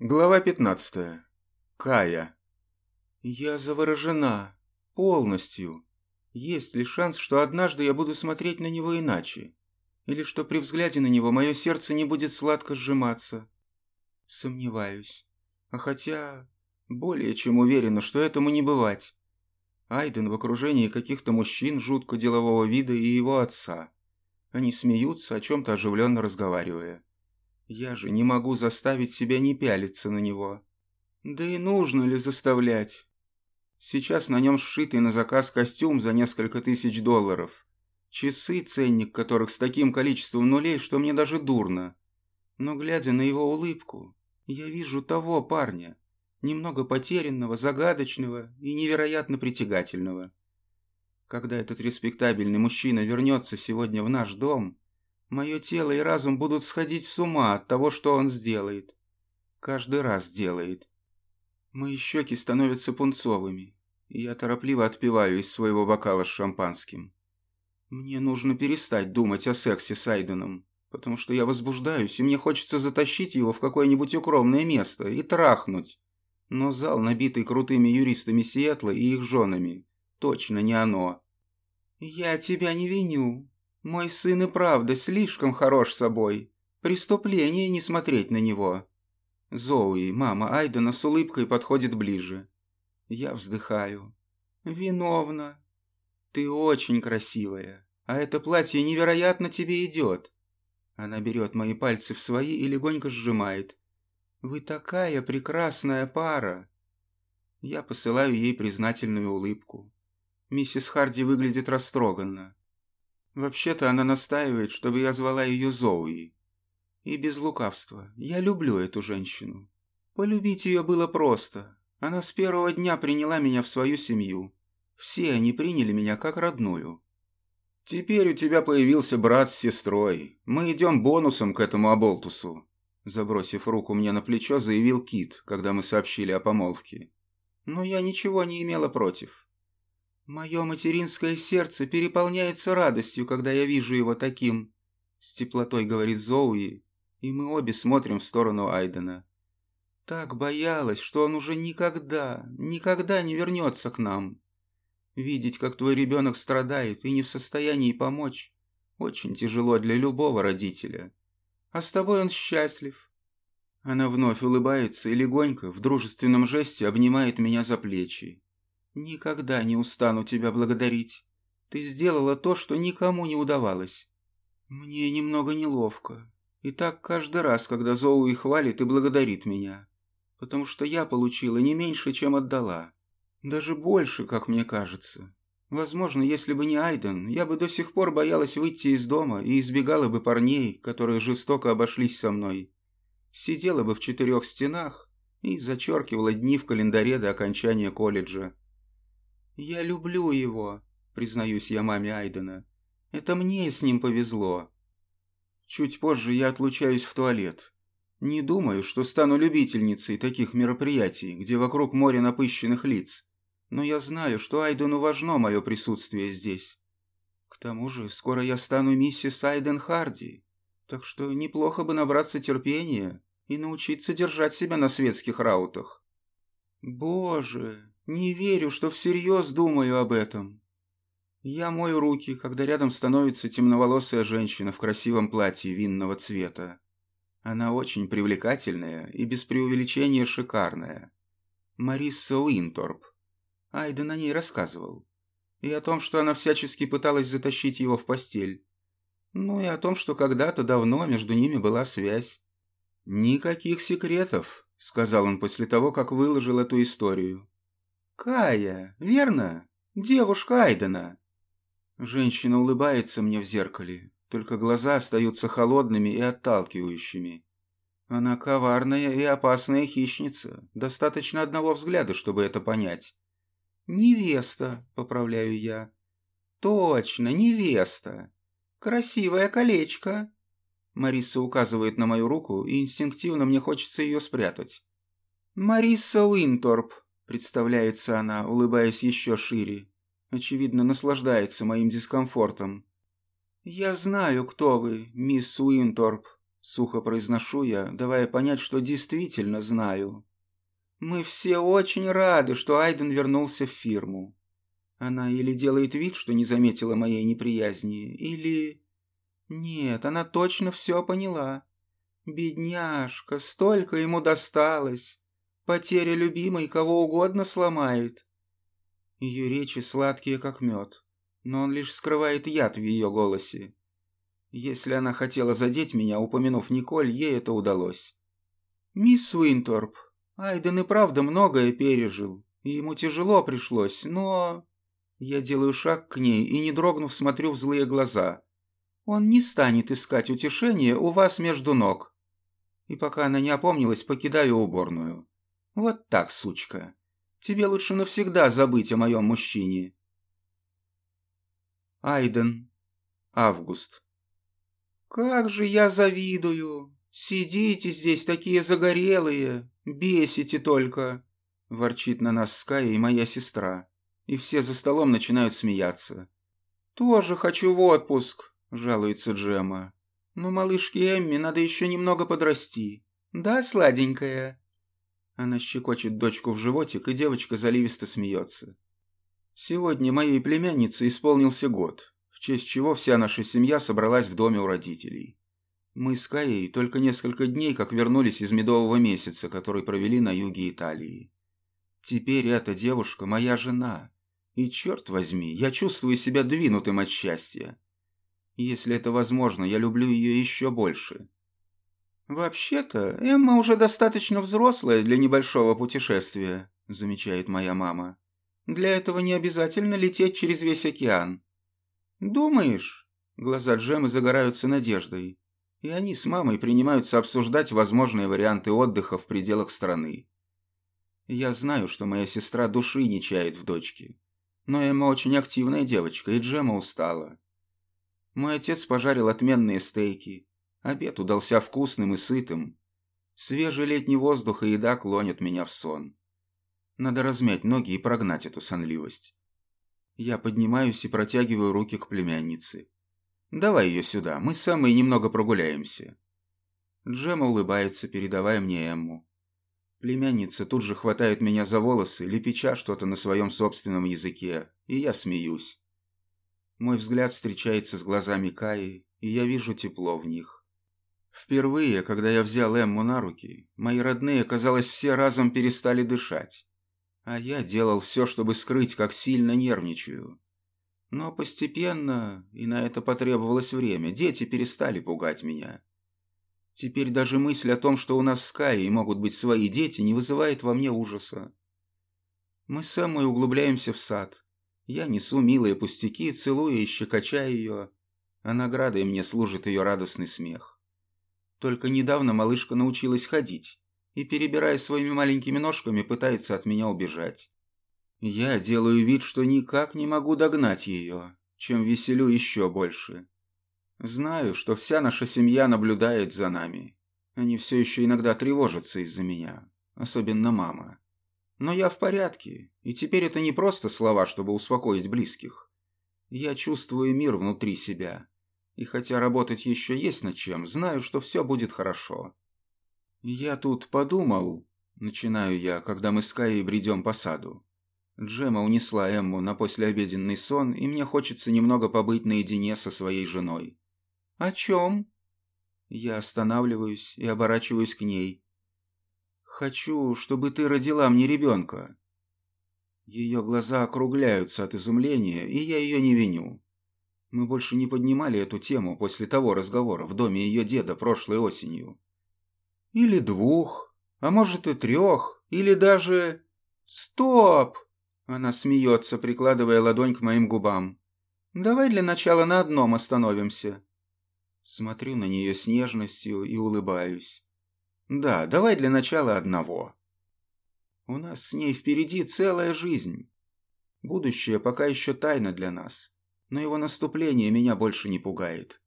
Глава 15. Кая. Я заворожена. Полностью. Есть ли шанс, что однажды я буду смотреть на него иначе? Или что при взгляде на него мое сердце не будет сладко сжиматься? Сомневаюсь. А хотя... Более чем уверена, что этому не бывать. Айден в окружении каких-то мужчин жутко делового вида и его отца. Они смеются, о чем-то оживленно разговаривая. Я же не могу заставить себя не пялиться на него. Да и нужно ли заставлять? Сейчас на нем сшитый на заказ костюм за несколько тысяч долларов. Часы, ценник которых с таким количеством нулей, что мне даже дурно. Но глядя на его улыбку, я вижу того парня, немного потерянного, загадочного и невероятно притягательного. Когда этот респектабельный мужчина вернется сегодня в наш дом, Мое тело и разум будут сходить с ума от того, что он сделает. Каждый раз делает. Мои щеки становятся пунцовыми, и я торопливо отпиваю из своего бокала с шампанским. Мне нужно перестать думать о сексе с Айденом, потому что я возбуждаюсь, и мне хочется затащить его в какое-нибудь укромное место и трахнуть. Но зал, набитый крутыми юристами Сиэтла и их женами, точно не оно. «Я тебя не виню», мой сын и правда слишком хорош собой. Преступление не смотреть на него. Зоуи, мама Айдена с улыбкой подходит ближе. Я вздыхаю. Виновна. Ты очень красивая, а это платье невероятно тебе идет. Она берет мои пальцы в свои и легонько сжимает. Вы такая прекрасная пара. Я посылаю ей признательную улыбку. Миссис Харди выглядит растроганно. Вообще-то она настаивает, чтобы я звала ее Зоуи. И без лукавства. Я люблю эту женщину. Полюбить ее было просто. Она с первого дня приняла меня в свою семью. Все они приняли меня как родную. «Теперь у тебя появился брат с сестрой. Мы идем бонусом к этому оболтусу», забросив руку мне на плечо, заявил Кит, когда мы сообщили о помолвке. Но я ничего не имела против. Мое материнское сердце переполняется радостью, когда я вижу его таким, с теплотой говорит Зоуи, и мы обе смотрим в сторону Айдена. Так боялась, что он уже никогда, никогда не вернется к нам. Видеть, как твой ребенок страдает и не в состоянии помочь, очень тяжело для любого родителя. А с тобой он счастлив. Она вновь улыбается и легонько, в дружественном жесте обнимает меня за плечи. «Никогда не устану тебя благодарить. Ты сделала то, что никому не удавалось. Мне немного неловко. И так каждый раз, когда Зоуи хвалит и благодарит меня. Потому что я получила не меньше, чем отдала. Даже больше, как мне кажется. Возможно, если бы не Айден, я бы до сих пор боялась выйти из дома и избегала бы парней, которые жестоко обошлись со мной. Сидела бы в четырех стенах и зачеркивала дни в календаре до окончания колледжа. «Я люблю его», — признаюсь я маме Айдена. «Это мне с ним повезло». Чуть позже я отлучаюсь в туалет. Не думаю, что стану любительницей таких мероприятий, где вокруг море напыщенных лиц. Но я знаю, что Айдену важно мое присутствие здесь. К тому же, скоро я стану миссис Айден Харди, так что неплохо бы набраться терпения и научиться держать себя на светских раутах. Боже, не верю, что всерьез думаю об этом. Я мою руки, когда рядом становится темноволосая женщина в красивом платье винного цвета. Она очень привлекательная и без преувеличения шикарная. Марисса Уинторп. Айден о ней рассказывал. И о том, что она всячески пыталась затащить его в постель. Ну и о том, что когда-то давно между ними была связь. «Никаких секретов», — сказал он после того, как выложил эту историю. «Кая, верно? Девушка Айдена». Женщина улыбается мне в зеркале, только глаза остаются холодными и отталкивающими. Она коварная и опасная хищница. Достаточно одного взгляда, чтобы это понять. «Невеста», — поправляю я. «Точно, невеста. Красивое колечко». Мариса указывает на мою руку, и инстинктивно мне хочется ее спрятать. «Мариса Уинторп», Представляется она, улыбаясь еще шире. Очевидно, наслаждается моим дискомфортом. «Я знаю, кто вы, мисс Уинторп», — Сухо произношу я, давая понять, что действительно знаю. Мы все очень рады, что Айден вернулся в фирму. Она или делает вид, что не заметила моей неприязни, или... Нет, она точно все поняла. Бедняжка, столько ему досталось. Потеря любимой кого угодно сломает. Ее речи сладкие, как мед, но он лишь скрывает яд в ее голосе. Если она хотела задеть меня, упомянув Николь, ей это удалось. «Мисс Уинторп, Айден и правда многое пережил, и ему тяжело пришлось, но...» Я делаю шаг к ней и, не дрогнув, смотрю в злые глаза. «Он не станет искать утешения у вас между ног». И пока она не опомнилась, покидаю уборную. «Вот так, сучка. Тебе лучше навсегда забыть о моем мужчине». Айден. Август. «Как же я завидую! Сидите здесь такие загорелые, бесите только!» Ворчит на нас Скай и моя сестра, и все за столом начинают смеяться. «Тоже хочу в отпуск», — жалуется Джема. «Но малышке Эмми надо еще немного подрасти. Да, сладенькая?» Она щекочет дочку в животик, и девочка заливисто смеется. Сегодня моей племяннице исполнился год честь чего вся наша семья собралась в доме у родителей. Мы с Каей только несколько дней как вернулись из медового месяца, который провели на юге Италии. Теперь эта девушка моя жена, и, черт возьми, я чувствую себя двинутым от счастья. Если это возможно, я люблю ее еще больше. «Вообще-то, Эмма уже достаточно взрослая для небольшого путешествия», замечает моя мама. «Для этого не обязательно лететь через весь океан. «Думаешь?» Глаза Джемы загораются надеждой, и они с мамой принимаются обсуждать возможные варианты отдыха в пределах страны. Я знаю, что моя сестра души не чает в дочке, но Эмма очень активная девочка, и Джема устала. Мой отец пожарил отменные стейки, обед удался вкусным и сытым. Свежий летний воздух и еда клонят меня в сон. Надо размять ноги и прогнать эту сонливость. Я поднимаюсь и протягиваю руки к племяннице. «Давай ее сюда, мы с Эммой немного прогуляемся». Джема улыбается, передавая мне Эмму. Племянница тут же хватает меня за волосы, лепеча что-то на своем собственном языке, и я смеюсь. Мой взгляд встречается с глазами Каи, и я вижу тепло в них. Впервые, когда я взял Эмму на руки, мои родные, казалось, все разом перестали дышать. А я делал все, чтобы скрыть, как сильно нервничаю. Но постепенно, и на это потребовалось время, дети перестали пугать меня. Теперь даже мысль о том, что у нас с Каей могут быть свои дети, не вызывает во мне ужаса. Мы с Эммой углубляемся в сад. Я несу милые пустяки, целуя и щекоча ее, а наградой мне служит ее радостный смех. Только недавно малышка научилась ходить, и, перебирая своими маленькими ножками, пытается от меня убежать. Я делаю вид, что никак не могу догнать ее, чем веселю еще больше. Знаю, что вся наша семья наблюдает за нами. Они все еще иногда тревожатся из-за меня, особенно мама. Но я в порядке, и теперь это не просто слова, чтобы успокоить близких. Я чувствую мир внутри себя, и хотя работать еще есть над чем, знаю, что все будет хорошо. «Я тут подумал...» Начинаю я, когда мы с Каей бредем по саду. Джема унесла Эмму на послеобеденный сон, и мне хочется немного побыть наедине со своей женой. «О чем?» Я останавливаюсь и оборачиваюсь к ней. «Хочу, чтобы ты родила мне ребенка». Ее глаза округляются от изумления, и я ее не виню. Мы больше не поднимали эту тему после того разговора в доме ее деда прошлой осенью. Или двух, а может и трех, или даже... Стоп! Она смеется, прикладывая ладонь к моим губам. Давай для начала на одном остановимся. Смотрю на нее с нежностью и улыбаюсь. Да, давай для начала одного. У нас с ней впереди целая жизнь. Будущее пока еще тайна для нас, но его наступление меня больше не пугает.